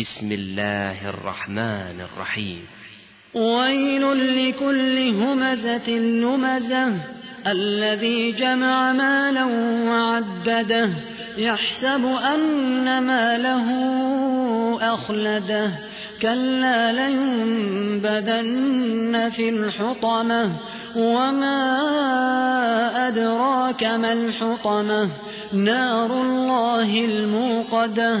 بسم الله الرحمن الرحيم. ويل لكل همزة لمزة الذي جمع مالا وعدده يحسب أن ماله أخلده. كلا لينبذن في الحطمة وما أدراك ما الحطمة. نار الله الموقدة